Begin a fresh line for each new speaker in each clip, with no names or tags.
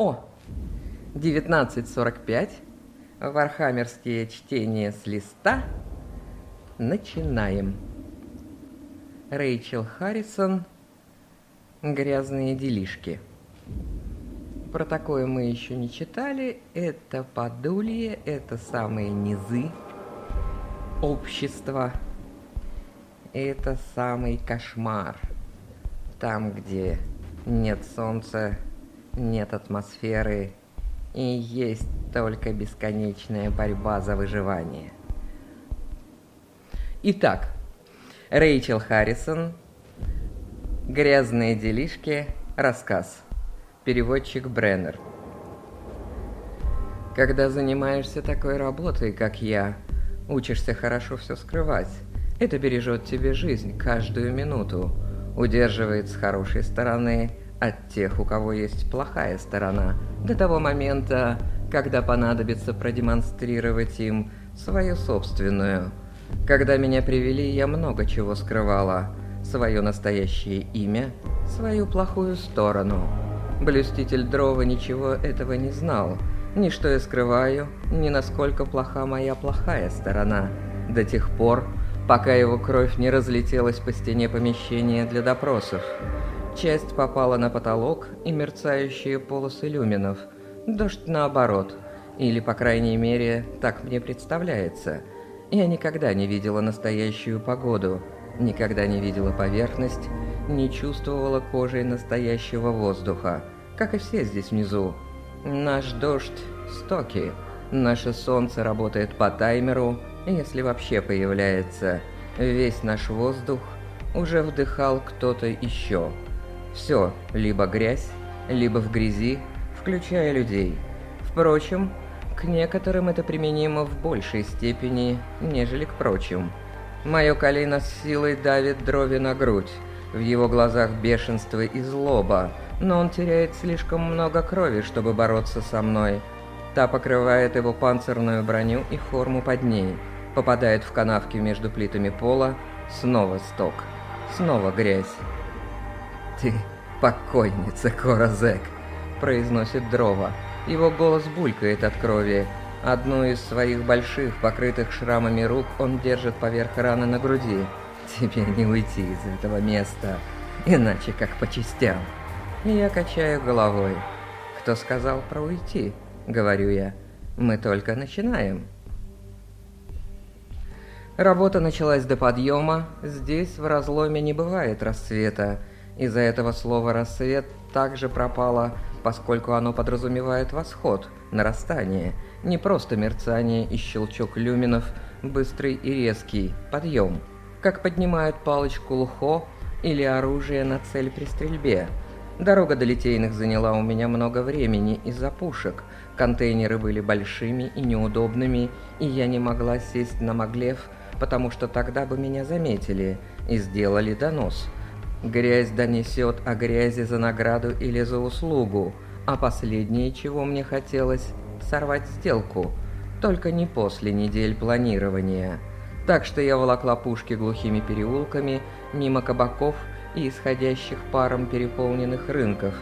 О, 19.45. Вархаммерские чтения с листа. Начинаем. Рэйчел Харрисон. Грязные делишки. Про такое мы еще не читали. Это подулье, это самые низы общества. Это самый кошмар. Там, где нет солнца, нет атмосферы и есть только бесконечная борьба за выживание. Итак, Рэйчел Харрисон, «Грязные делишки», рассказ. Переводчик Бреннер. Когда занимаешься такой работой, как я, учишься хорошо все скрывать. Это бережет тебе жизнь каждую минуту, удерживает с хорошей стороны от тех, у кого есть плохая сторона, до того момента, когда понадобится продемонстрировать им свою собственную. Когда меня привели, я много чего скрывала. Свое настоящее имя, свою плохую сторону. Блюститель Дрова ничего этого не знал. Ни что я скрываю, ни насколько плоха моя плохая сторона. До тех пор, пока его кровь не разлетелась по стене помещения для допросов. Часть попала на потолок и мерцающие полосы люминов. Дождь наоборот. Или, по крайней мере, так мне представляется. Я никогда не видела настоящую погоду, никогда не видела поверхность, не чувствовала кожей настоящего воздуха, как и все здесь внизу. Наш дождь – стоки, наше солнце работает по таймеру, если вообще появляется. Весь наш воздух уже вдыхал кто-то еще. Все, либо грязь, либо в грязи, включая людей. Впрочем, к некоторым это применимо в большей степени, нежели к прочим. Мое колено с силой давит дрови на грудь. В его глазах бешенство и злоба, но он теряет слишком много крови, чтобы бороться со мной. Та покрывает его панцирную броню и форму под ней. Попадает в канавки между плитами пола. Снова сток. Снова грязь. «Ты покойница, Коразек», — произносит Дрова. Его голос булькает от крови. Одну из своих больших, покрытых шрамами рук он держит поверх раны на груди. «Тебе не уйти из этого места, иначе как по частям». И я качаю головой. «Кто сказал про уйти?» — говорю я. «Мы только начинаем». Работа началась до подъема. Здесь в разломе не бывает рассвета. Из-за этого слова «рассвет» также пропало, поскольку оно подразумевает восход, нарастание, не просто мерцание и щелчок люминов, быстрый и резкий, подъем, как поднимают палочку лухо или оружие на цель при стрельбе. Дорога до Литейных заняла у меня много времени из-за пушек. Контейнеры были большими и неудобными, и я не могла сесть на Маглев, потому что тогда бы меня заметили и сделали донос – Грязь донесет о грязи за награду или за услугу, а последнее, чего мне хотелось, сорвать сделку, только не после недель планирования. Так что я волокла пушки глухими переулками, мимо кабаков и исходящих паром переполненных рынков,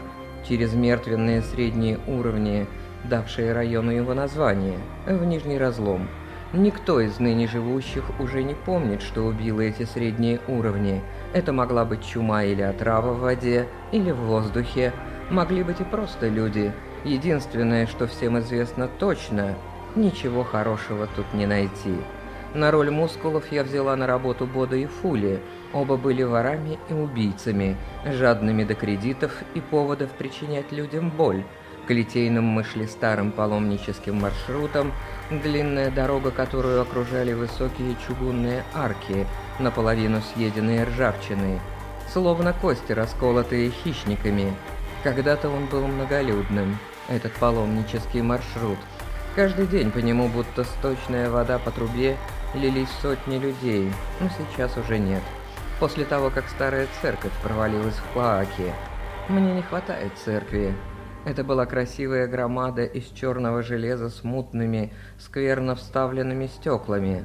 через мертвенные средние уровни, давшие району его название, в Нижний Разлом – Никто из ныне живущих уже не помнит, что убило эти средние уровни. Это могла быть чума или отрава в воде, или в воздухе. Могли быть и просто люди. Единственное, что всем известно точно, ничего хорошего тут не найти. На роль мускулов я взяла на работу Бода и Фули. Оба были ворами и убийцами, жадными до кредитов и поводов причинять людям боль. К Литейным мы шли старым паломническим маршрутом, длинная дорога, которую окружали высокие чугунные арки, наполовину съеденные ржавчиной, словно кости, расколотые хищниками. Когда-то он был многолюдным, этот паломнический маршрут. Каждый день по нему будто сточная вода по трубе лились сотни людей, но сейчас уже нет. После того, как старая церковь провалилась в клоаке. Мне не хватает церкви, это была красивая громада из черного железа с мутными, скверно вставленными стеклами.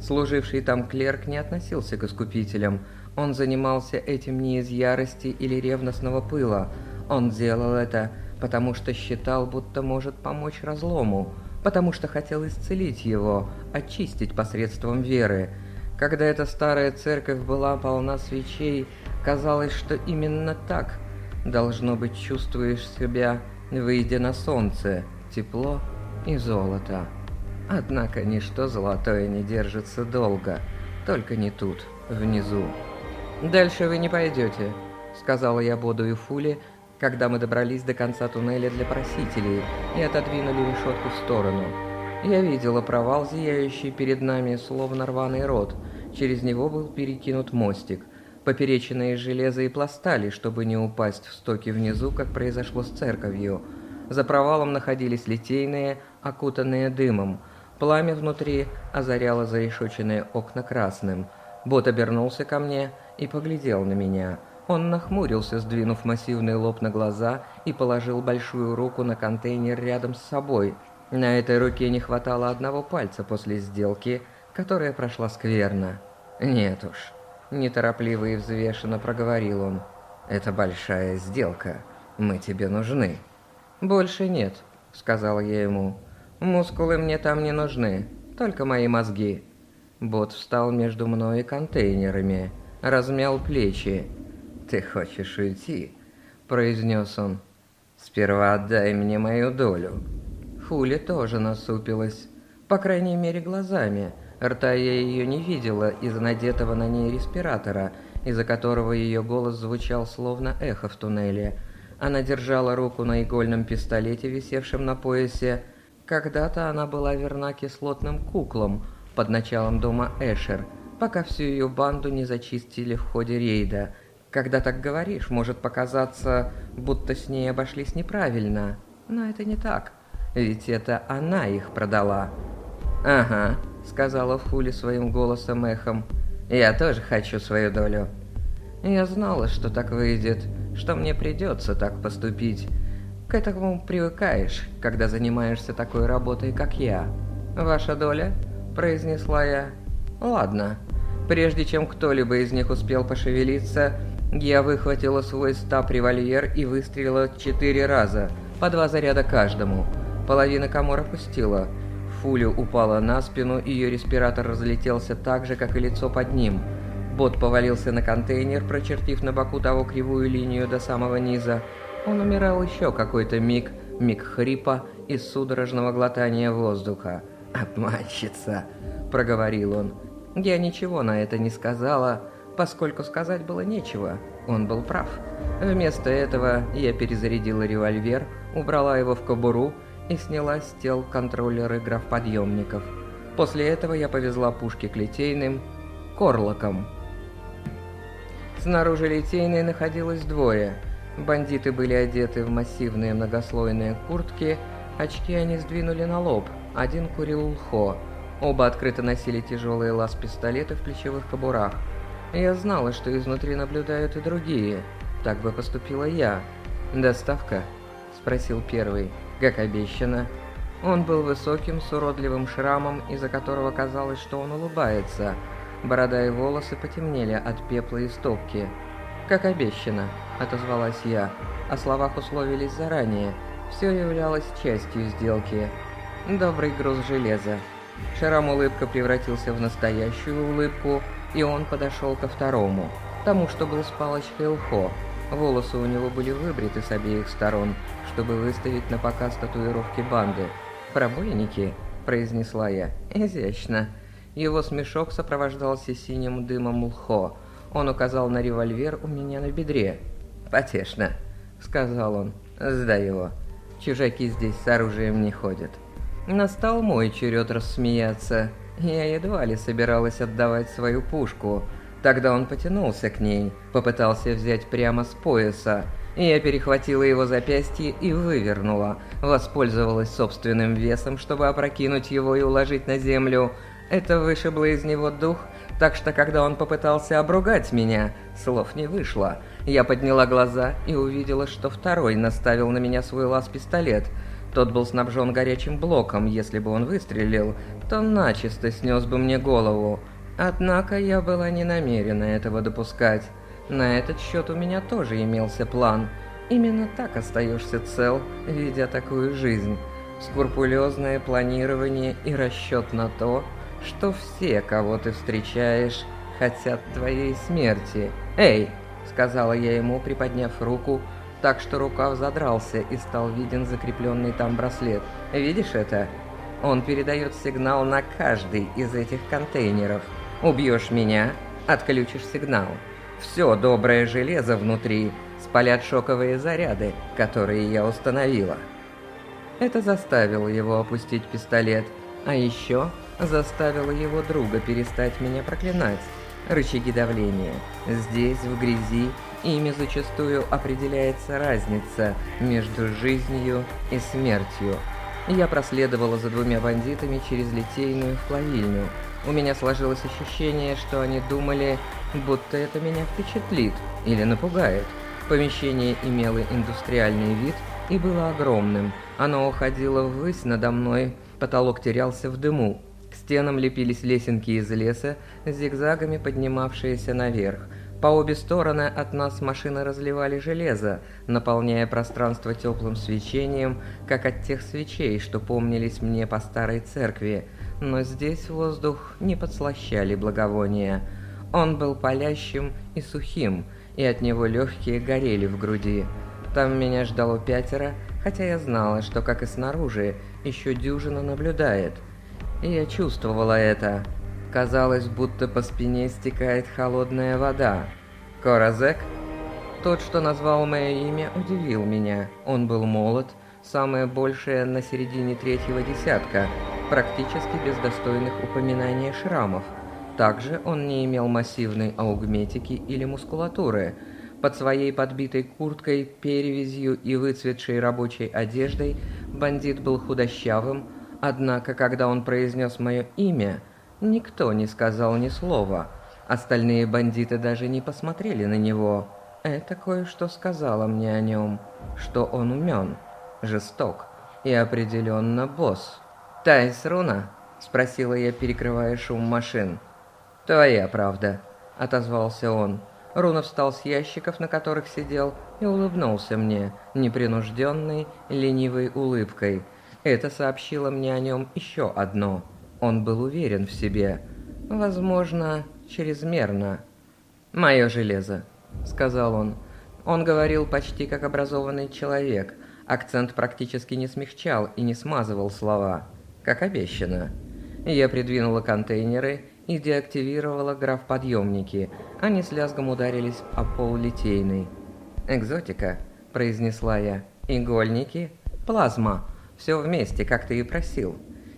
Служивший там клерк не относился к искупителям. Он занимался этим не из ярости или ревностного пыла. Он делал это, потому что считал, будто может помочь разлому, потому что хотел исцелить его, очистить посредством веры. Когда эта старая церковь была полна свечей, казалось, что именно так, должно быть, чувствуешь себя, выйдя на солнце, тепло и золото. Однако ничто золотое не держится долго, только не тут, внизу. «Дальше вы не пойдете», — сказала я Боду и Фуле, когда мы добрались до конца туннеля для просителей и отодвинули решетку в сторону. Я видела провал, зияющий перед нами, словно рваный рот. Через него был перекинут мостик, попереченные железа и пластали, чтобы не упасть в стоки внизу, как произошло с церковью. За провалом находились литейные, окутанные дымом. Пламя внутри озаряло зарешоченные окна красным. Бот обернулся ко мне и поглядел на меня – он нахмурился, сдвинув массивный лоб на глаза, и положил большую руку на контейнер рядом с собой. На этой руке не хватало одного пальца после сделки, которая прошла скверно. «Нет уж», – неторопливо и взвешенно проговорил он. «Это большая сделка. Мы тебе нужны». «Больше нет», – сказал я ему. «Мускулы мне там не нужны, только мои мозги». Бот встал между мной и контейнерами, размял плечи «Ты хочешь уйти?» – произнес он. «Сперва отдай мне мою долю». Хули тоже насупилась, по крайней мере глазами. Рта я ее не видела из-за надетого на ней респиратора, из-за которого ее голос звучал словно эхо в туннеле. Она держала руку на игольном пистолете, висевшем на поясе. Когда-то она была верна кислотным куклам под началом дома Эшер, пока всю ее банду не зачистили в ходе рейда – когда так говоришь, может показаться, будто с ней обошлись неправильно. Но это не так, ведь это она их продала. «Ага», — сказала Фули своим голосом эхом. «Я тоже хочу свою долю». Я знала, что так выйдет, что мне придется так поступить. К этому привыкаешь, когда занимаешься такой работой, как я. «Ваша доля?» – произнесла я. «Ладно». Прежде чем кто-либо из них успел пошевелиться, я выхватила свой стаб-револьвер и выстрелила четыре раза, по два заряда каждому. Половина комор опустила. Фуля упала на спину, ее респиратор разлетелся так же, как и лицо под ним. Бот повалился на контейнер, прочертив на боку того кривую линию до самого низа. Он умирал еще какой-то миг, миг хрипа и судорожного глотания воздуха. «Обманщица!» – проговорил он. Я ничего на это не сказала, поскольку сказать было нечего. Он был прав. Вместо этого я перезарядила револьвер, убрала его в кобуру и сняла с тел контроллеры графподъемников. После этого я повезла пушки к литейным, корлокам. Снаружи литейной находилось двое. Бандиты были одеты в массивные многослойные куртки, очки они сдвинули на лоб, один курил лхо. Оба открыто носили тяжелые лаз-пистолеты в плечевых кобурах. Я знала, что изнутри наблюдают и другие. Так бы поступила я. «Доставка?» – спросил первый. «Как обещано». Он был высоким, с уродливым шрамом, из-за которого казалось, что он улыбается. Борода и волосы потемнели от пепла и стопки. «Как обещано», – отозвалась я. О словах условились заранее. Все являлось частью сделки. Добрый груз железа. Шрам улыбка превратился в настоящую улыбку – и он подошел ко второму, тому, что был с палочкой Лхо. Волосы у него были выбриты с обеих сторон, чтобы выставить на показ татуировки банды. «Пробойники», — произнесла я, — «изящно». Его смешок сопровождался синим дымом Лхо. Он указал на револьвер у меня на бедре. «Потешно», — сказал он. «Сдай его. Чужаки здесь с оружием не ходят». Настал мой черед рассмеяться. Я едва ли собиралась отдавать свою пушку. Тогда он потянулся к ней, попытался взять прямо с пояса. Я перехватила его запястье и вывернула, воспользовалась собственным весом, чтобы опрокинуть его и уложить на землю. Это вышибло из него дух, так что когда он попытался обругать меня, слов не вышло. Я подняла глаза и увидела, что второй наставил на меня свой лаз-пистолет – тот был снабжен горячим блоком, если бы он выстрелил, то начисто снес бы мне голову. Однако я была не намерена этого допускать. На этот счет у меня тоже имелся план. Именно так остаешься цел, ведя такую жизнь. Скрупулезное планирование и расчет на то, что все, кого ты встречаешь, хотят твоей смерти. «Эй!» — сказала я ему, приподняв руку, так что рукав задрался и стал виден закрепленный там браслет. «Видишь это? Он передает сигнал на каждый из этих контейнеров. Убьешь меня — отключишь сигнал. Все доброе железо внутри спалят шоковые заряды, которые я установила». Это заставило его опустить пистолет, а еще заставило его друга перестать меня проклинать. Рычаги давления. Здесь, в грязи, ими зачастую определяется разница между жизнью и смертью. Я проследовала за двумя бандитами через литейную в плавильню. У меня сложилось ощущение, что они думали, будто это меня впечатлит или напугает. Помещение имело индустриальный вид и было огромным. Оно уходило ввысь надо мной, потолок терялся в дыму. К стенам лепились лесенки из леса, зигзагами поднимавшиеся наверх. По обе стороны от нас машины разливали железо, наполняя пространство теплым свечением, как от тех свечей, что помнились мне по старой церкви. Но здесь воздух не подслащали благовония. Он был палящим и сухим, и от него легкие горели в груди. Там меня ждало пятеро, хотя я знала, что, как и снаружи, еще дюжина наблюдает. И я чувствовала это. Казалось, будто по спине стекает холодная вода. Коразек? Тот, что назвал мое имя, удивил меня. Он был молод, самое большее на середине третьего десятка, практически без достойных упоминания шрамов. Также он не имел массивной аугметики или мускулатуры. Под своей подбитой курткой, перевязью и выцветшей рабочей одеждой бандит был худощавым, однако, когда он произнес мое имя, никто не сказал ни слова. Остальные бандиты даже не посмотрели на него. Это кое-что сказала мне о нем, что он умен, жесток и определенно босс. «Тайс Руна?» – спросила я, перекрывая шум машин. «Твоя правда», — отозвался он. Руна встал с ящиков, на которых сидел, и улыбнулся мне, непринужденной, ленивой улыбкой. Это сообщило мне о нем еще одно. Он был уверен в себе. Возможно, чрезмерно. «Мое железо», — сказал он. Он говорил почти как образованный человек. Акцент практически не смягчал и не смазывал слова, как обещано. Я придвинула контейнеры и деактивировала граф-подъемники. Они с лязгом ударились о пол литейный. «Экзотика», — произнесла я. «Игольники? Плазма. Все вместе, как ты и просил».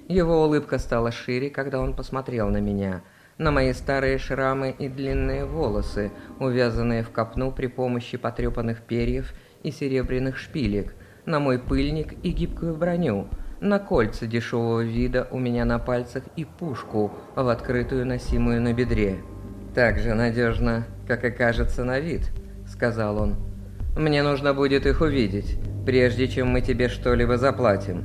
Его улыбка стала шире, когда он посмотрел на меня. На мои старые шрамы и длинные волосы, увязанные в копну при помощи потрепанных перьев и серебряных шпилек. На мой пыльник и гибкую броню — на кольца дешевого вида у меня на пальцах и пушку в открытую носимую на бедре. «Так же надежно, как и кажется на вид», — сказал он. «Мне нужно будет их увидеть, прежде чем мы тебе что-либо заплатим».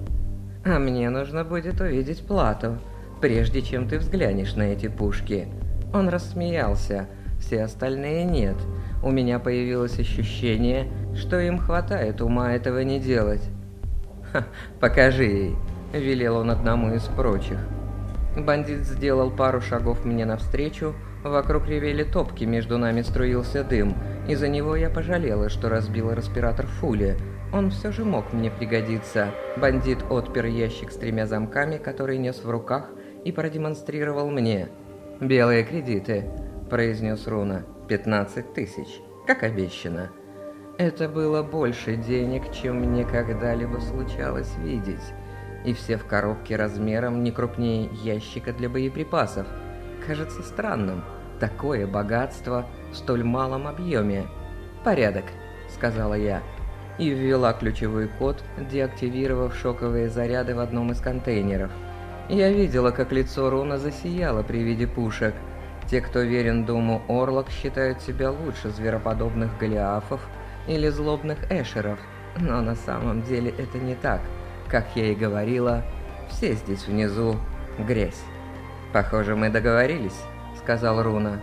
«А мне нужно будет увидеть плату, прежде чем ты взглянешь на эти пушки». Он рассмеялся, все остальные нет. У меня появилось ощущение, что им хватает ума этого не делать. покажи ей», — велел он одному из прочих. Бандит сделал пару шагов мне навстречу, вокруг ревели топки, между нами струился дым. Из-за него я пожалела, что разбила респиратор Фули. Он все же мог мне пригодиться. Бандит отпер ящик с тремя замками, который нес в руках, и продемонстрировал мне. «Белые кредиты», — произнес Руна. «Пятнадцать тысяч, как обещано». Это было больше денег, чем мне когда-либо случалось видеть. И все в коробке размером не крупнее ящика для боеприпасов. Кажется странным. Такое богатство в столь малом объеме. «Порядок», — сказала я. И ввела ключевой код, деактивировав шоковые заряды в одном из контейнеров. Я видела, как лицо Руна засияло при виде пушек. Те, кто верен Думу Орлок, считают себя лучше звероподобных голиафов, или злобных эшеров, но на самом деле это не так. Как я и говорила, все здесь внизу грязь. «Похоже, мы договорились», — сказал Руна.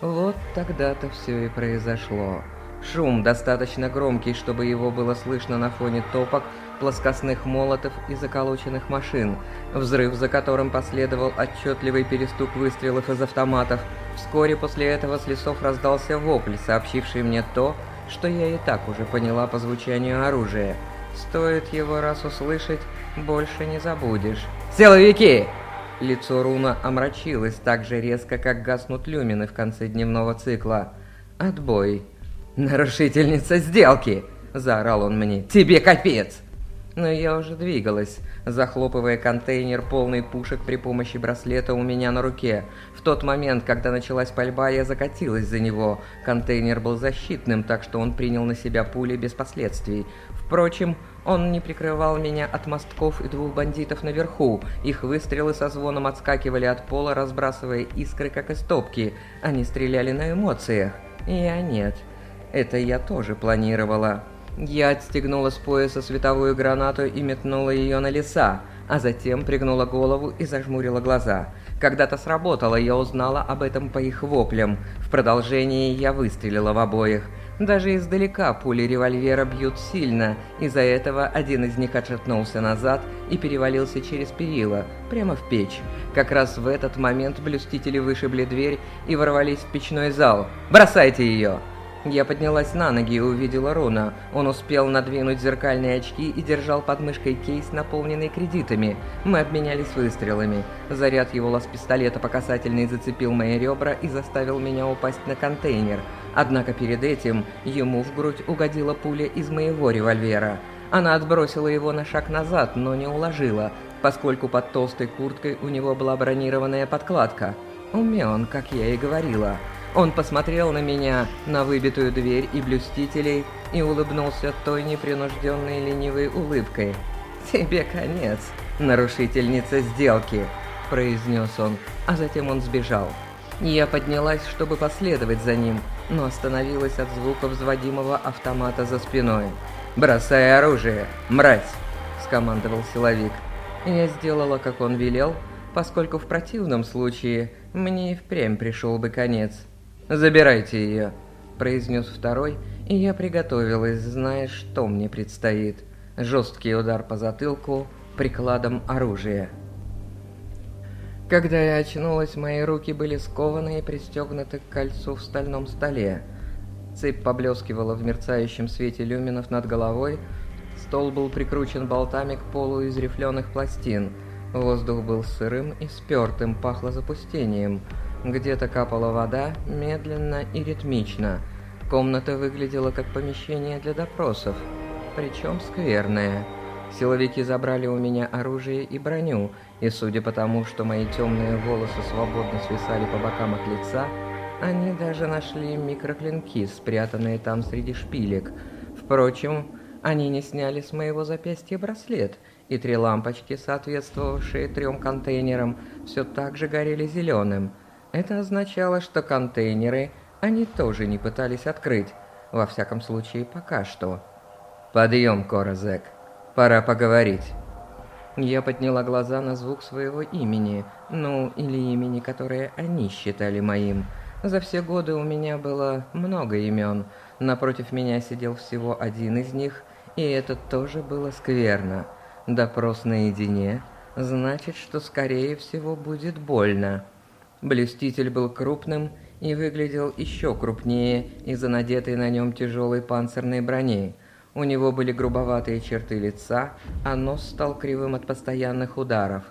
Вот тогда-то все и произошло. Шум достаточно громкий, чтобы его было слышно на фоне топок, плоскостных молотов и заколоченных машин. Взрыв, за которым последовал отчетливый перестук выстрелов из автоматов. Вскоре после этого с лесов раздался вопль, сообщивший мне то, что я и так уже поняла по звучанию оружия. Стоит его раз услышать, больше не забудешь. «Силовики!» Лицо Руна омрачилось так же резко, как гаснут люмины в конце дневного цикла. «Отбой!» «Нарушительница сделки!» – заорал он мне. «Тебе капец!» Но я уже двигалась, захлопывая контейнер полный пушек при помощи браслета у меня на руке. В тот момент, когда началась пальба, я закатилась за него. Контейнер был защитным, так что он принял на себя пули без последствий. Впрочем, он не прикрывал меня от мостков и двух бандитов наверху. Их выстрелы со звоном отскакивали от пола, разбрасывая искры, как из топки. Они стреляли на эмоциях. Я нет. Это я тоже планировала. Я отстегнула с пояса световую гранату и метнула ее на леса, а затем пригнула голову и зажмурила глаза. Когда-то сработало, я узнала об этом по их воплям. В продолжении я выстрелила в обоих. Даже издалека пули револьвера бьют сильно, из-за этого один из них отшатнулся назад и перевалился через перила, прямо в печь. Как раз в этот момент блюстители вышибли дверь и ворвались в печной зал. «Бросайте ее!» Я поднялась на ноги и увидела Руна. Он успел надвинуть зеркальные очки и держал под мышкой кейс, наполненный кредитами. Мы обменялись выстрелами. Заряд его лаз-пистолета по касательной зацепил мои ребра и заставил меня упасть на контейнер. Однако перед этим ему в грудь угодила пуля из моего револьвера. Она отбросила его на шаг назад, но не уложила, поскольку под толстой курткой у него была бронированная подкладка. Умен, как я и говорила. Он посмотрел на меня, на выбитую дверь и блюстителей, и улыбнулся той непринужденной ленивой улыбкой. «Тебе конец, нарушительница сделки», – произнес он, а затем он сбежал. Я поднялась, чтобы последовать за ним, но остановилась от звука взводимого автомата за спиной. «Бросай оружие, мразь!» – скомандовал силовик. Я сделала, как он велел, поскольку в противном случае мне и впрямь пришел бы конец. «Забирайте ее», – произнес второй, и я приготовилась, зная, что мне предстоит. Жесткий удар по затылку прикладом оружия. Когда я очнулась, мои руки были скованы и пристегнуты к кольцу в стальном столе. Цепь поблескивала в мерцающем свете люминов над головой, стол был прикручен болтами к полу из рифленых пластин. Воздух был сырым и спертым, пахло запустением – где-то капала вода, медленно и ритмично. Комната выглядела как помещение для допросов, причем скверное. Силовики забрали у меня оружие и броню, и судя по тому, что мои темные волосы свободно свисали по бокам от лица, они даже нашли микроклинки, спрятанные там среди шпилек. Впрочем, они не сняли с моего запястья браслет, и три лампочки, соответствовавшие трем контейнерам, все так же горели зеленым – это означало, что контейнеры они тоже не пытались открыть, во всяком случае пока что. «Подъем, Коразек, пора поговорить». Я подняла глаза на звук своего имени, ну, или имени, которое они считали моим. За все годы у меня было много имен. Напротив меня сидел всего один из них, и это тоже было скверно. Допрос наедине значит, что скорее всего будет больно. Блюститель был крупным и выглядел еще крупнее из-за надетой на нем тяжелой панцирной брони. У него были грубоватые черты лица, а нос стал кривым от постоянных ударов.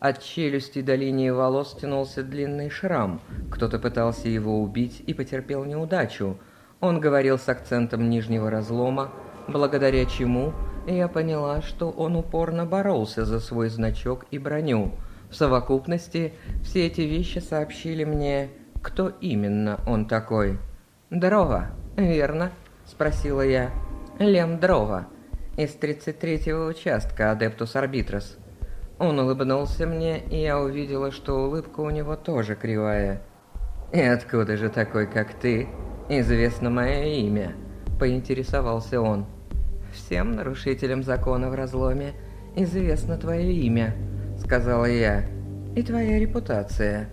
От челюсти до линии волос тянулся длинный шрам. Кто-то пытался его убить и потерпел неудачу. Он говорил с акцентом нижнего разлома, благодаря чему я поняла, что он упорно боролся за свой значок и броню – в совокупности все эти вещи сообщили мне, кто именно он такой. «Дрова, верно?» – спросила я. «Лем Дрова, из 33-го участка Адептус Арбитрос». Он улыбнулся мне, и я увидела, что улыбка у него тоже кривая. «И откуда же такой, как ты, известно мое имя?» – поинтересовался он. «Всем нарушителям закона в разломе известно твое имя», сказала я. «И твоя репутация».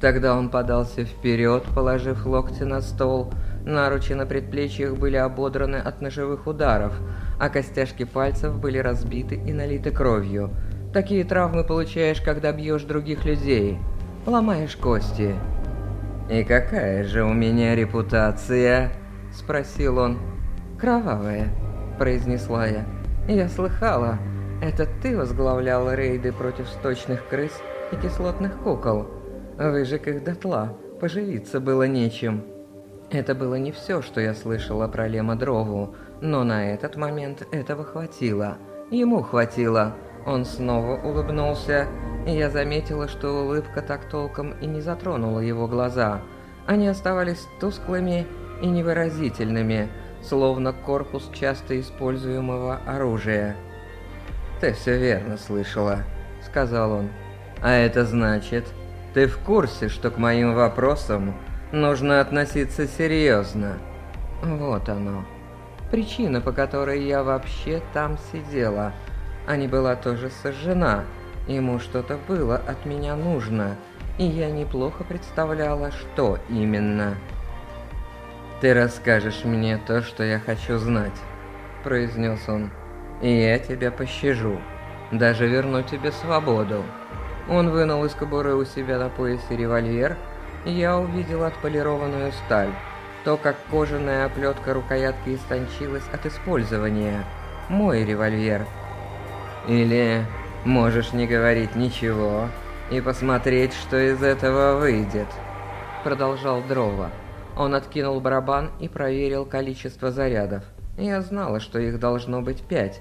Тогда он подался вперед, положив локти на стол. Наручи на предплечьях были ободраны от ножевых ударов, а костяшки пальцев были разбиты и налиты кровью. Такие травмы получаешь, когда бьешь других людей. Ломаешь кости. «И какая же у меня репутация?» – спросил он. «Кровавая», – произнесла я. «Я слыхала, это ты возглавлял рейды против сточных крыс и кислотных кукол. Выжег их дотла, поживиться было нечем». Это было не все, что я слышала про Лема Дрову, но на этот момент этого хватило. Ему хватило. Он снова улыбнулся, и я заметила, что улыбка так толком и не затронула его глаза. Они оставались тусклыми и невыразительными, словно корпус часто используемого оружия. «Ты все верно слышала», — сказал он. «А это значит, ты в курсе, что к моим вопросам нужно относиться серьезно?» Вот оно. Причина, по которой я вообще там сидела. А не была тоже сожжена. Ему что-то было от меня нужно, и я неплохо представляла, что именно. «Ты расскажешь мне то, что я хочу знать», — произнес он, — «и я тебя пощажу, даже верну тебе свободу». Он вынул из кобуры у себя на поясе револьвер, я увидел отполированную сталь, то, как кожаная оплетка рукоятки истончилась от использования. Мой револьвер. Или можешь не говорить ничего и посмотреть, что из этого выйдет, продолжал Дрова. Он откинул барабан и проверил количество зарядов. Я знала, что их должно быть пять.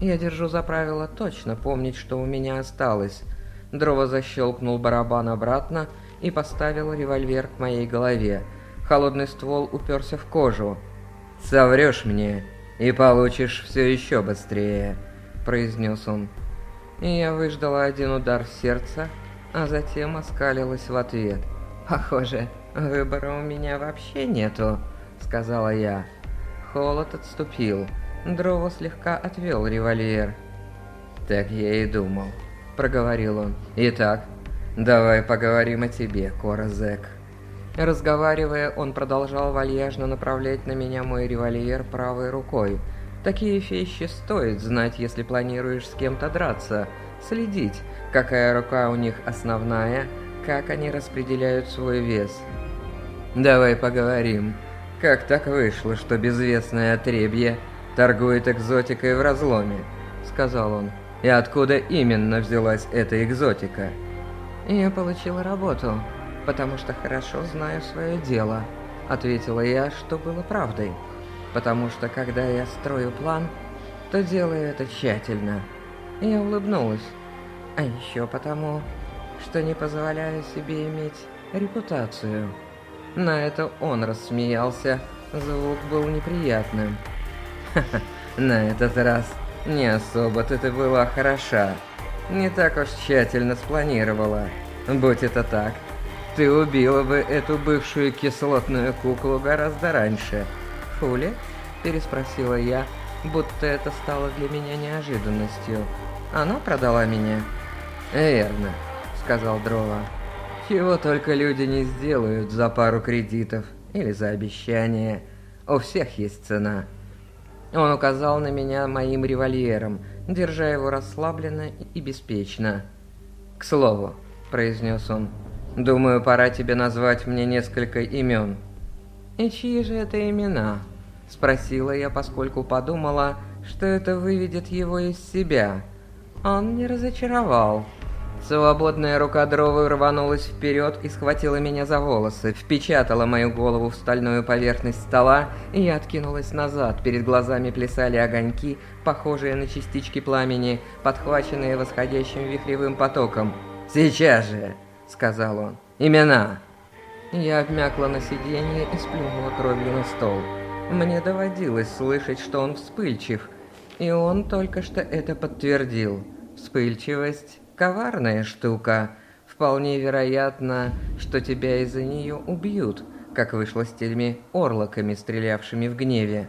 Я держу за правило точно помнить, что у меня осталось. Дрова защелкнул барабан обратно и поставил револьвер к моей голове. Холодный ствол уперся в кожу. «Соврешь мне, и получишь все еще быстрее», — произнес он. И я выждала один удар сердца, а затем оскалилась в ответ. «Похоже, «Выбора у меня вообще нету», — сказала я. Холод отступил. Дрово слегка отвел револьвер. «Так я и думал», — проговорил он. «Итак, давай поговорим о тебе, Коразек». Разговаривая, он продолжал вальяжно направлять на меня мой револьвер правой рукой. Такие вещи стоит знать, если планируешь с кем-то драться. Следить, какая рука у них основная, как они распределяют свой вес. Давай поговорим. Как так вышло, что безвестное отребье торгует экзотикой в разломе? Сказал он. И откуда именно взялась эта экзотика? Я получила работу, потому что хорошо знаю свое дело. Ответила я, что было правдой. Потому что когда я строю план, то делаю это тщательно. Я улыбнулась. А еще потому, что не позволяю себе иметь репутацию. На это он рассмеялся. Звук был неприятным. Ха-ха, на этот раз не особо-то ты была хороша. Не так уж тщательно спланировала. Будь это так, ты убила бы эту бывшую кислотную куклу гораздо раньше. Фули? Переспросила я, будто это стало для меня неожиданностью. Она продала меня? Верно, сказал Дрова. Чего только люди не сделают за пару кредитов или за обещание. У всех есть цена. Он указал на меня моим револьвером, держа его расслабленно и беспечно. «К слову», — произнес он, — «думаю, пора тебе назвать мне несколько имен». «И чьи же это имена?» — спросила я, поскольку подумала, что это выведет его из себя. Он не разочаровал. Свободная рука Дровы рванулась вперед и схватила меня за волосы, впечатала мою голову в стальную поверхность стола, и я откинулась назад. Перед глазами плясали огоньки, похожие на частички пламени, подхваченные восходящим вихревым потоком. «Сейчас же!» — сказал он. «Имена!» Я обмякла на сиденье и сплюнула кровью на стол. Мне доводилось слышать, что он вспыльчив, и он только что это подтвердил. Вспыльчивость коварная штука. Вполне вероятно, что тебя из-за нее убьют, как вышло с теми орлоками, стрелявшими в гневе.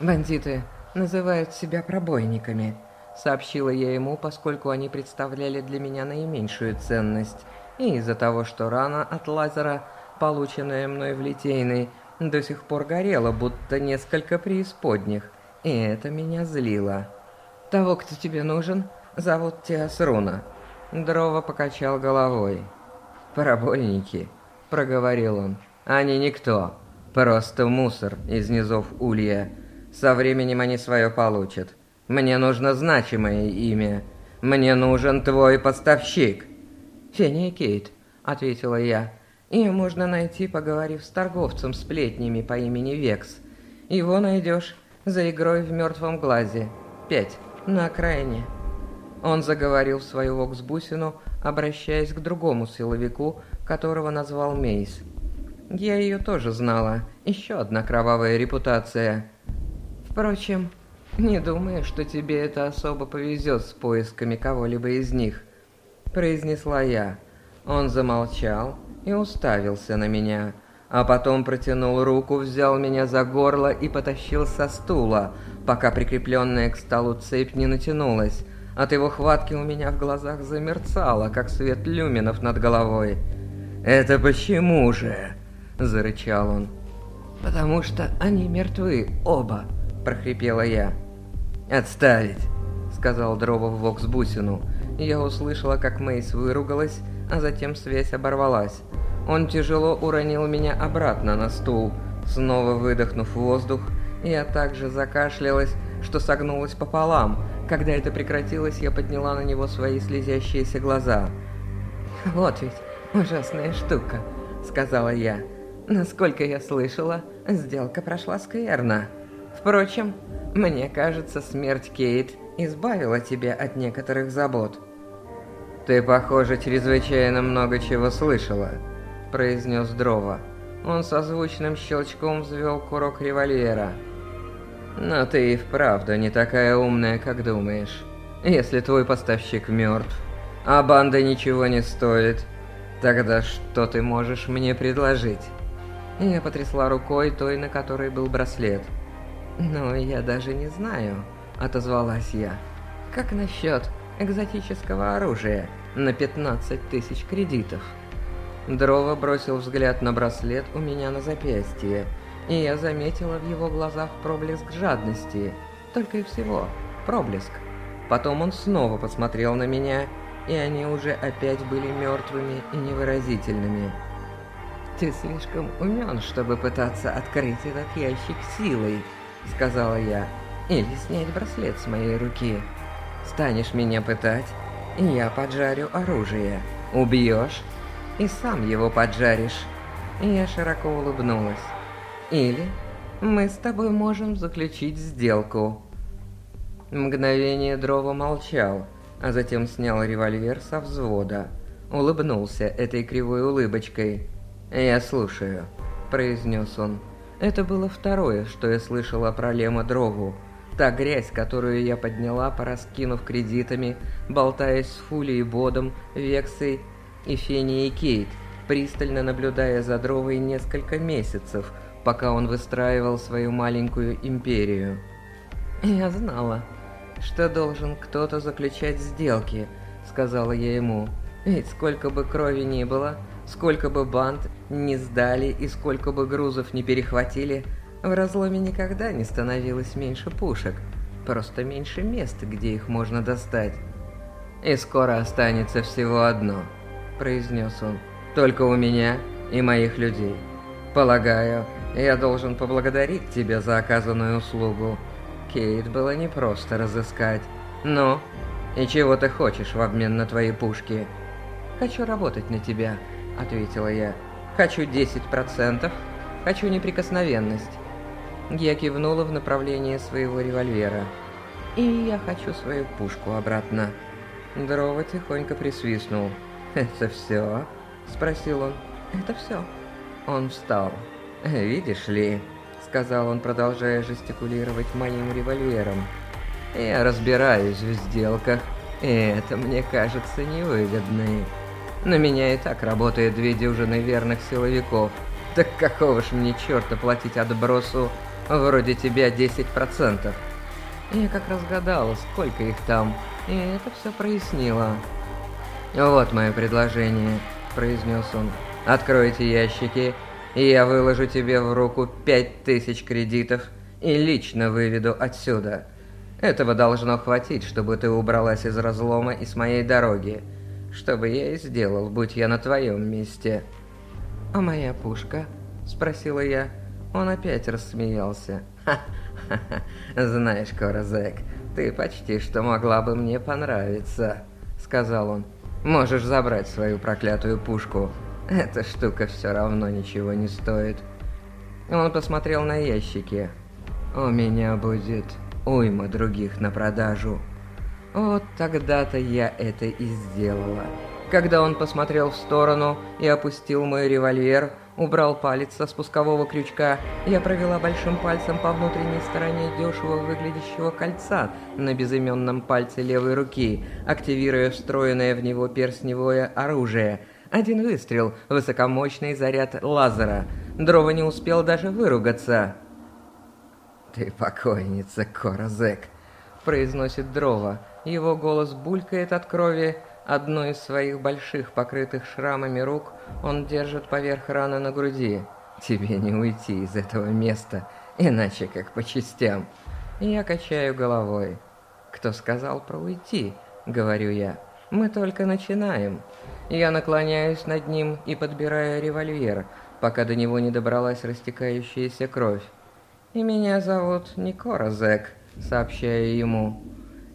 «Бандиты называют себя пробойниками», — сообщила я ему, поскольку они представляли для меня наименьшую ценность. и из-за того, что рана от лазера, полученная мной в Литейной, до сих пор горела, будто несколько преисподних, и это меня злило. «Того, кто тебе нужен, зовут Теосруна». Дрова покачал головой. «Парабольники», — проговорил он, — «они никто, просто мусор из низов Улья. Со временем они свое получат. Мне нужно значимое имя. Мне нужен твой поставщик». «Феня Кейт», — ответила я. «Ее можно найти, поговорив с торговцем сплетнями по имени Векс. Его найдешь за игрой в мертвом глазе. Пять, на окраине». Он заговорил в свою воксбусину, обращаясь к другому силовику, которого назвал Мейс. Я ее тоже знала. Еще одна кровавая репутация. Впрочем, не думаю, что тебе это особо повезет с поисками кого-либо из них произнесла я. Он замолчал и уставился на меня, а потом протянул руку, взял меня за горло и потащил со стула, пока прикрепленная к столу цепь не натянулась. От его хватки у меня в глазах замерцало, как свет люминов над головой. «Это почему же?» – зарычал он. «Потому что они мертвы, оба!» – прохрипела я. «Отставить!» – сказал Дрова в Воксбусину – я услышала, как Мейс выругалась, а затем связь оборвалась. Он тяжело уронил меня обратно на стул, снова выдохнув воздух. Я также закашлялась, что согнулась пополам. Когда это прекратилось, я подняла на него свои слезящиеся глаза. «Вот ведь ужасная штука», — сказала я. «Насколько я слышала, сделка прошла скверно. Впрочем, мне кажется, смерть Кейт избавила тебя от некоторых забот». «Ты, похоже, чрезвычайно много чего слышала», – произнес Дрова. Он со звучным щелчком взвел курок револьвера. «Но ты и вправду не такая умная, как думаешь. Если твой поставщик мертв, а банда ничего не стоит, тогда что ты можешь мне предложить?» Я потрясла рукой той, на которой был браслет. «Ну, я даже не знаю», — отозвалась я. «Как насчет экзотического оружия?» на 15 тысяч кредитов. Дрова бросил взгляд на браслет у меня на запястье, и я заметила в его глазах проблеск жадности. Только и всего, проблеск. Потом он снова посмотрел на меня, и они уже опять были мертвыми и невыразительными. «Ты слишком умен, чтобы пытаться открыть этот ящик силой», — сказала я, — «или снять браслет с моей руки. Станешь меня пытать, я поджарю оружие. Убьешь, и сам его поджаришь. Я широко улыбнулась. Или мы с тобой можем заключить сделку. Мгновение Дрова молчал, а затем снял револьвер со взвода. Улыбнулся этой кривой улыбочкой. «Я слушаю», – произнес он. Это было второе, что я слышала про Лема Дрову. Та грязь, которую я подняла, пораскинув кредитами, болтаясь с Фулей и Бодом, Вексой и Феней и Кейт, пристально наблюдая за Дровой несколько месяцев, пока он выстраивал свою маленькую империю. «Я знала, что должен кто-то заключать сделки», — сказала я ему. «Ведь сколько бы крови ни было, сколько бы банд не сдали и сколько бы грузов не перехватили, в разломе никогда не становилось меньше пушек, просто меньше места, где их можно достать. «И скоро останется всего одно», — произнес он, — «только у меня и моих людей. Полагаю, я должен поблагодарить тебя за оказанную услугу. Кейт было непросто разыскать. Ну, и чего ты хочешь в обмен на твои пушки?» «Хочу работать на тебя», — ответила я. «Хочу 10%, хочу неприкосновенность, я кивнула в направлении своего револьвера. «И я хочу свою пушку обратно». Дрова тихонько присвистнул. «Это все?» – спросил он. «Это все». Он встал. «Видишь ли», – сказал он, продолжая жестикулировать моим револьвером. «Я разбираюсь в сделках, и это мне кажется невыгодной. На меня и так работает две дюжины верных силовиков. Так какого ж мне черта платить отбросу вроде тебя 10%. Я как раз гадала, сколько их там, и это все прояснило. Вот мое предложение, произнес он. «Откройте ящики, я выложу тебе в руку пять тысяч кредитов и лично выведу отсюда. Этого должно хватить, чтобы ты убралась из разлома и с моей дороги. Что бы я и сделал, будь я на твоем месте». «А моя пушка?» – спросила я. Он опять рассмеялся. «Ха-ха-ха, знаешь, Коразек, ты почти что могла бы мне понравиться», – сказал он. «Можешь забрать свою проклятую пушку. Эта штука все равно ничего не стоит». Он посмотрел на ящики. «У меня будет уйма других на продажу». Вот тогда-то я это и сделала. Когда он посмотрел в сторону и опустил мой револьвер, убрал палец со спускового крючка, я провела большим пальцем по внутренней стороне дешево выглядящего кольца на безыменном пальце левой руки, активируя встроенное в него перстневое оружие. Один выстрел, высокомощный заряд лазера. Дрова не успел даже выругаться. «Ты покойница, Коразек», — произносит Дрова. Его голос булькает от крови, Одну из своих больших, покрытых шрамами рук он держит поверх раны на груди. Тебе не уйти из этого места, иначе как по частям. Я качаю головой. Кто сказал про уйти? Говорю я. Мы только начинаем. Я наклоняюсь над ним и подбираю револьвер, пока до него не добралась растекающаяся кровь. И меня зовут Никора Зек, сообщаю ему.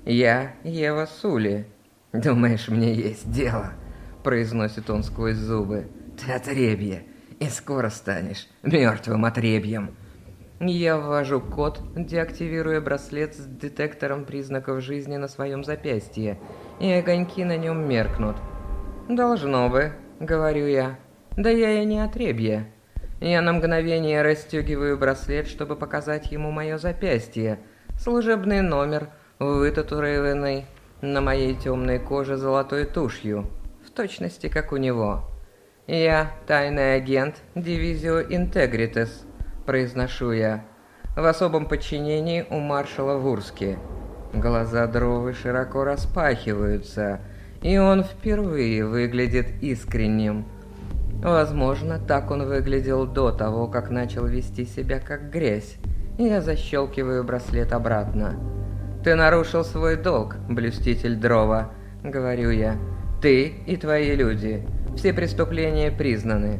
Я Ева Сули. «Думаешь, мне есть дело?» – произносит он сквозь зубы. «Ты отребье, и скоро станешь мертвым отребьем». Я ввожу код, деактивируя браслет с детектором признаков жизни на своем запястье, и огоньки на нем меркнут. «Должно бы», — говорю я. «Да я и не отребье». Я на мгновение расстегиваю браслет, чтобы показать ему мое запястье. Служебный номер, вытатуированный на моей темной коже золотой тушью, в точности как у него. «Я тайный агент Дивизио Интегритес», – произношу я, в особом подчинении у маршала Вурски. Глаза Дровы широко распахиваются, и он впервые выглядит искренним. Возможно, так он выглядел до того, как начал вести себя как грязь. Я защелкиваю браслет обратно. «Ты нарушил свой долг, блюститель дрова», — говорю я. «Ты и твои люди. Все преступления признаны».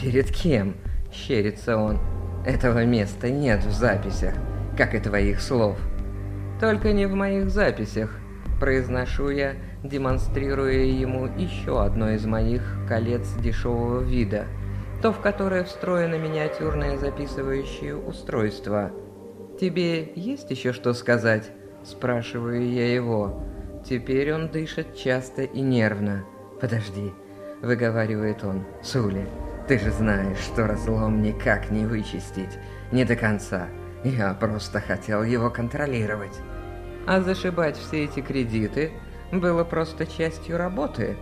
«Перед кем?» — щерится он. «Этого места нет в записях, как и твоих слов». «Только не в моих записях», — произношу я, демонстрируя ему еще одно из моих колец дешевого вида, то, в которое встроено миниатюрное записывающее устройство. «Тебе есть еще что сказать?» Спрашиваю я его. Теперь он дышит часто и нервно. «Подожди», — выговаривает он. «Сули, ты же знаешь, что разлом никак не вычистить. Не до конца. Я просто хотел его контролировать». «А зашибать все эти кредиты было просто частью работы?»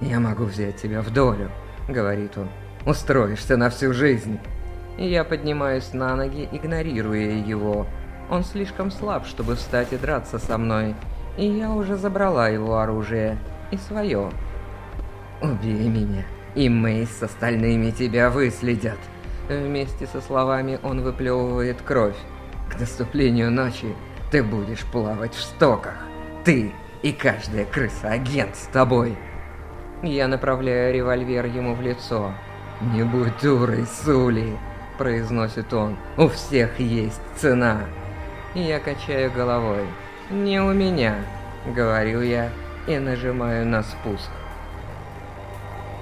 «Я могу взять тебя в долю», — говорит он. «Устроишься на всю жизнь». Я поднимаюсь на ноги, игнорируя его, — он слишком слаб, чтобы встать и драться со мной, и я уже забрала его оружие и свое. «Убей меня, и Мейс с остальными тебя выследят!» Вместе со словами он выплевывает кровь. «К наступлению ночи ты будешь плавать в стоках. Ты и каждая крыса-агент с тобой!» Я направляю револьвер ему в лицо. «Не будь дурой, Сули!» – произносит он. «У всех есть цена!» Я качаю головой. «Не у меня», — говорю я и нажимаю на спуск.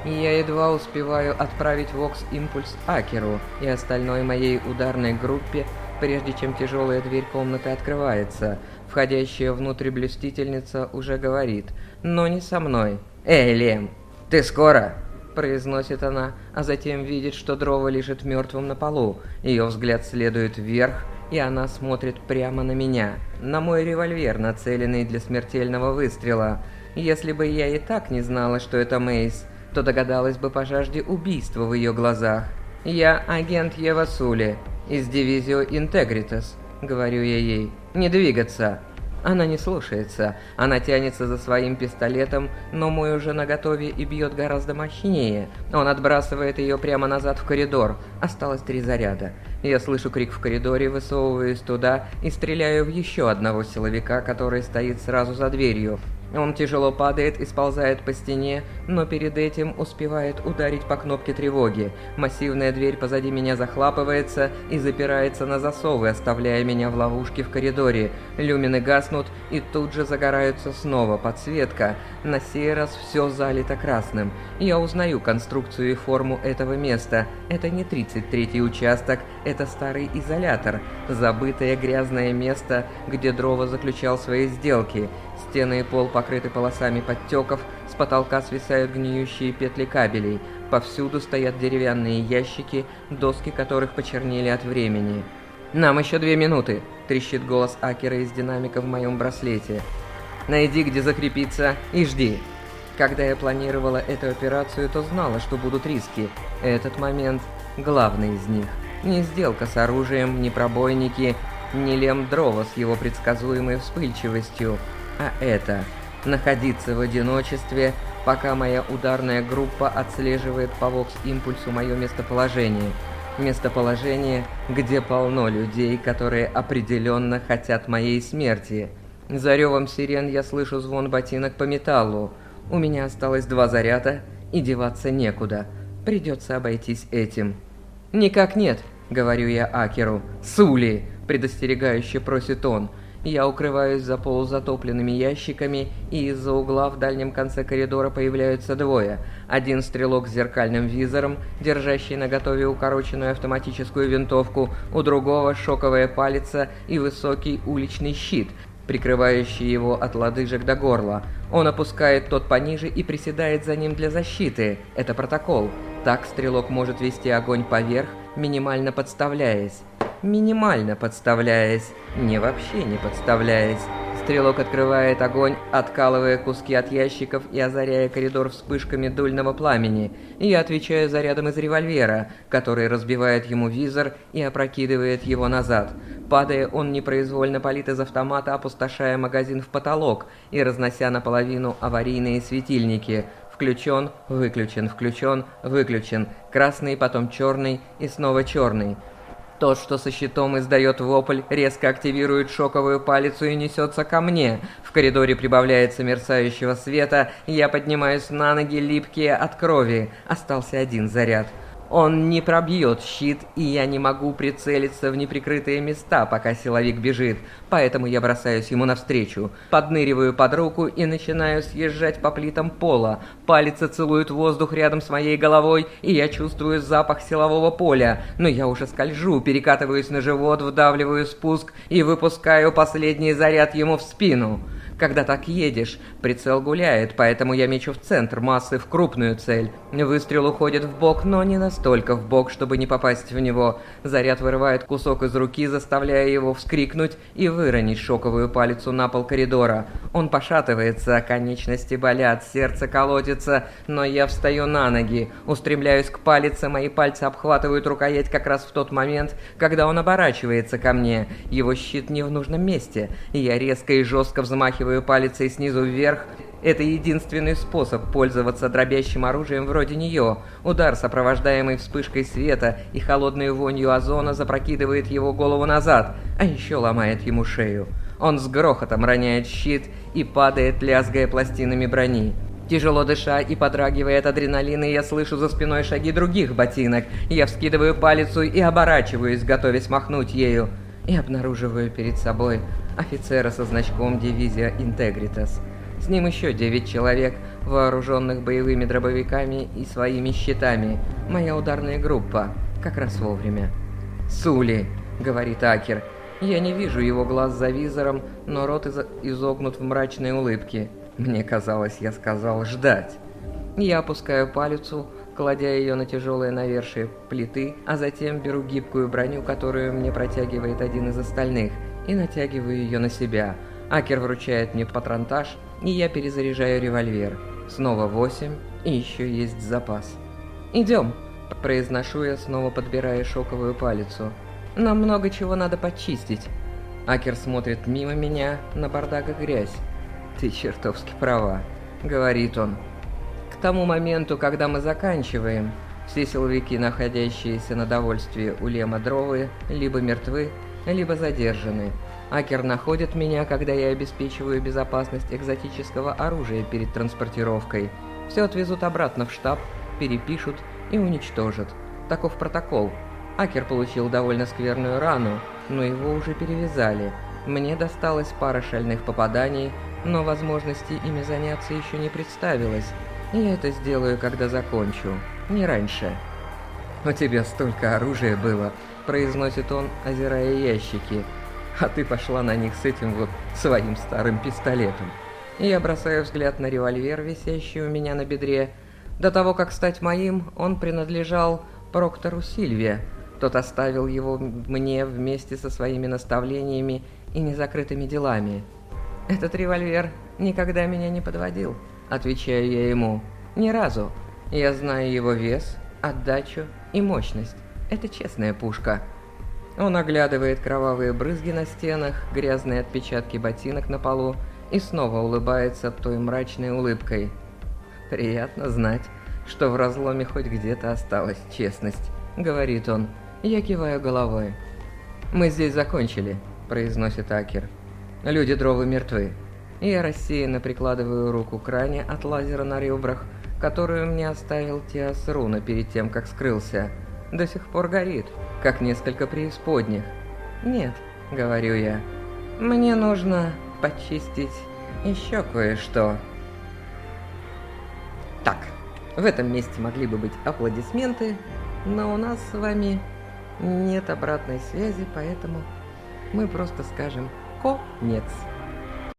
Я едва успеваю отправить Вокс-импульс Акеру и остальной моей ударной группе, прежде чем тяжелая дверь комнаты открывается. Входящая внутрь блюстительница уже говорит, но не со мной. «Эй, Лем, ты скоро?» произносит она, а затем видит, что дрова лежит мертвым на полу. Ее взгляд следует вверх, и она смотрит прямо на меня, на мой револьвер, нацеленный для смертельного выстрела. Если бы я и так не знала, что это Мейс, то догадалась бы по жажде убийства в ее глазах. «Я агент Ева Сули из дивизио Интегритас», — говорю я ей. «Не двигаться». Она не слушается. Она тянется за своим пистолетом, но мой уже наготове и бьет гораздо мощнее. Он отбрасывает ее прямо назад в коридор. Осталось три заряда. Я слышу крик в коридоре, высовываюсь туда и стреляю в еще одного силовика, который стоит сразу за дверью. Он тяжело падает и сползает по стене, но перед этим успевает ударить по кнопке тревоги. Массивная дверь позади меня захлапывается и запирается на засовы, оставляя меня в ловушке в коридоре. Люмины гаснут и тут же загораются снова. Подсветка. На сей раз все залито красным. Я узнаю конструкцию и форму этого места. Это не 33-й участок, это старый изолятор. Забытое грязное место, где Дрова заключал свои сделки. Стены и пол покрыты полосами подтеков, с потолка свисают гниющие петли кабелей, повсюду стоят деревянные ящики, доски которых почернели от времени. «Нам еще две минуты!» – трещит голос Акера из динамика в моем браслете. «Найди, где закрепиться, и жди!» Когда я планировала эту операцию, то знала, что будут риски. Этот момент – главный из них. Не сделка с оружием, не пробойники, не Лем Дрова с его предсказуемой вспыльчивостью – а это – находиться в одиночестве, пока моя ударная группа отслеживает по вокс-импульсу мое местоположение. Местоположение, где полно людей, которые определенно хотят моей смерти. За ревом сирен я слышу звон ботинок по металлу. У меня осталось два заряда, и деваться некуда. Придется обойтись этим. «Никак нет», — говорю я Акеру. «Сули!» — предостерегающе просит он. Я укрываюсь за полузатопленными ящиками, и из-за угла в дальнем конце коридора появляются двое. Один стрелок с зеркальным визором, держащий на готове укороченную автоматическую винтовку, у другого шоковая палица и высокий уличный щит, прикрывающий его от лодыжек до горла. Он опускает тот пониже и приседает за ним для защиты. Это протокол. Так стрелок может вести огонь поверх, минимально подставляясь минимально подставляясь, не вообще не подставляясь. Стрелок открывает огонь, откалывая куски от ящиков и озаряя коридор вспышками дульного пламени. Я отвечаю зарядом из револьвера, который разбивает ему визор и опрокидывает его назад. Падая, он непроизвольно палит из автомата, опустошая магазин в потолок и разнося наполовину аварийные светильники. Включен, выключен, включен, выключен. Красный, потом черный и снова черный. Тот, что со щитом издает вопль, резко активирует шоковую палицу и несется ко мне. В коридоре прибавляется мерцающего света, я поднимаюсь на ноги, липкие от крови. Остался один заряд. Он не пробьет щит, и я не могу прицелиться в неприкрытые места, пока силовик бежит, поэтому я бросаюсь ему навстречу. Подныриваю под руку и начинаю съезжать по плитам пола. Палец целует воздух рядом с моей головой, и я чувствую запах силового поля. Но я уже скольжу, перекатываюсь на живот, вдавливаю спуск и выпускаю последний заряд ему в спину. Когда так едешь, прицел гуляет, поэтому я мечу в центр массы в крупную цель. Выстрел уходит в бок, но не настолько в бок, чтобы не попасть в него. Заряд вырывает кусок из руки, заставляя его вскрикнуть и выронить шоковую палицу на пол коридора. Он пошатывается, конечности болят, сердце колотится, но я встаю на ноги, устремляюсь к палице, мои пальцы обхватывают рукоять как раз в тот момент, когда он оборачивается ко мне. Его щит не в нужном месте, и я резко и жестко взмахиваю Вытягиваю палицей снизу вверх. Это единственный способ пользоваться дробящим оружием вроде нее. Удар, сопровождаемый вспышкой света и холодной вонью озона, запрокидывает его голову назад, а еще ломает ему шею. Он с грохотом роняет щит и падает, лязгая пластинами брони. Тяжело дыша и подрагивая от адреналина, я слышу за спиной шаги других ботинок. Я вскидываю палицу и оборачиваюсь, готовясь махнуть ею. И обнаруживаю перед собой офицера со значком дивизия Интегритас. С ним еще девять человек, вооруженных боевыми дробовиками и своими щитами. Моя ударная группа. Как раз вовремя. «Сули!» — говорит Акер. Я не вижу его глаз за визором, но рот из изогнут в мрачной улыбке. Мне казалось, я сказал «ждать». Я опускаю палицу, кладя ее на тяжелые навершие плиты, а затем беру гибкую броню, которую мне протягивает один из остальных — и натягиваю ее на себя. Акер вручает мне патронтаж, и я перезаряжаю револьвер. Снова восемь, и еще есть запас. «Идем!» – произношу я, снова подбирая шоковую палицу. «Нам много чего надо почистить». Акер смотрит мимо меня на бардак и грязь. «Ты чертовски права», — говорит он. К тому моменту, когда мы заканчиваем, все силовики, находящиеся на довольствии у Лема Дровы, либо мертвы, либо задержаны. Акер находит меня, когда я обеспечиваю безопасность экзотического оружия перед транспортировкой. Все отвезут обратно в штаб, перепишут и уничтожат. Таков протокол. Акер получил довольно скверную рану, но его уже перевязали. Мне досталась пара шальных попаданий, но возможности ими заняться еще не представилось. Я это сделаю, когда закончу, не раньше. «У тебя столько оружия было», — произносит он, озирая ящики. «А ты пошла на них с этим вот своим старым пистолетом». Я бросаю взгляд на револьвер, висящий у меня на бедре. До того, как стать моим, он принадлежал Проктору Сильве, тот оставил его мне вместе со своими наставлениями и незакрытыми делами. «Этот револьвер никогда меня не подводил», — отвечаю я ему. «Ни разу. Я знаю его вес, отдачу и мощность. Это честная пушка». Он оглядывает кровавые брызги на стенах, грязные отпечатки ботинок на полу и снова улыбается той мрачной улыбкой. «Приятно знать, что в разломе хоть где-то осталась честность», — говорит он. Я киваю головой. «Мы здесь закончили», — произносит Акер. «Люди дровы мертвы». Я рассеянно прикладываю руку к ране от лазера на ребрах, которую мне оставил Тиас Руна перед тем, как скрылся. До сих пор горит, как несколько преисподних. «Нет», — говорю я, — «мне нужно почистить еще кое-что». Так, в этом месте могли бы быть аплодисменты, но у нас с вами нет обратной связи, поэтому мы просто скажем «конец».